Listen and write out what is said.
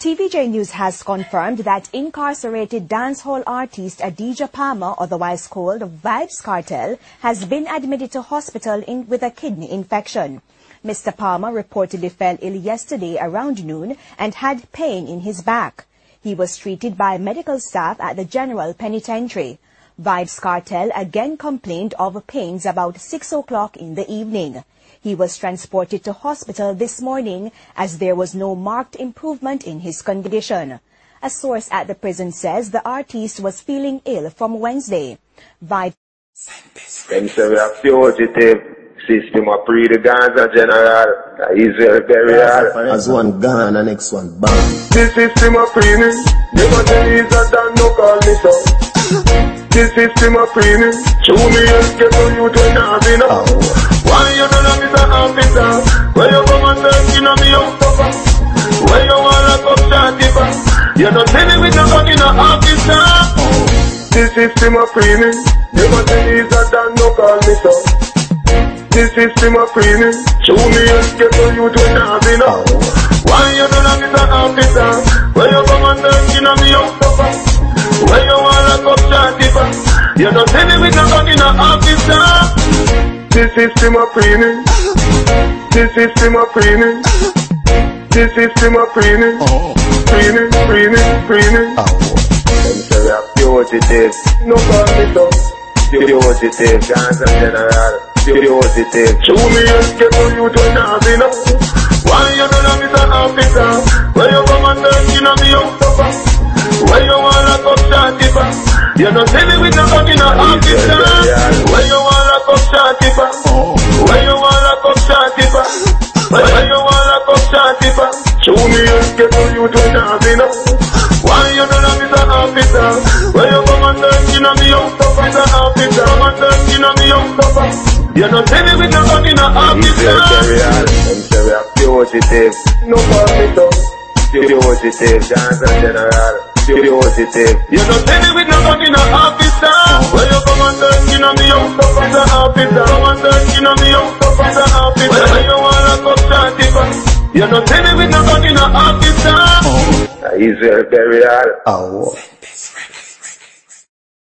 TVJ News has confirmed that incarcerated dancehall artist Adidja Palmer, otherwise called Vybz Kartel, has been admitted to hospital in, with a kidney infection. Mr. Palmer reportedly fell ill yesterday around noon and had pain in his back. He was treated by medical staff at the General Penitentiary. Vybz Kartel again complained of pains about 6 o'clock in the evening. He was transported to hospital this morning as there was no marked improvement in his condition. A source at the prison says the artist was feeling ill from Wednesday. Vybz Them say we are fugitive. System of pre the Gaza general. Israel burial. As one gone, the next one bang. This system of pre me. Never tell you that I no call me so. This system of pre me. Show me a get on you to have enough. Why you don't have Mr. Officer? Where you come and search in on me oh, out cover? Where you wanna come shorty back? You don't tell me with no a officer. This system of pre me. Never tell you that I no call me so. This system of pre me. Show me a get on you to have enough. Why you don't have Mr. Officer? Where you come and search in on me oh, out cover? Where you You don't tell me with no gun in a officer. This system of premium. This system of premium. This system of premium. Premium, premium, premium. Them say we are fugitive. No call me so. Fugitive, Gaza general. Fugitive. Show me a get on you to have enough. Why you don't have Mr. Officer? Where you come and search in on me out cover? Where you wanna come shorty back? You don't tell a officer. Where you wanna come back? Where you wanna come back? Where you wanna come back? Show me get on you enough. Why you don't have Mr. Officer? Where you come and in on me out cover? Mr. Officer, come in on me out cover. You don't tell me with no gun in fugitive. No Gaza general. Fugitive. You don't tell me with no in a officer. Where you come and search in on me out cover? Mr. Officer, come and search in on me out cover. Mr. Officer, where you wanna come shorty back? You don't tell me with no gun in a officer. Israel burial. Oh.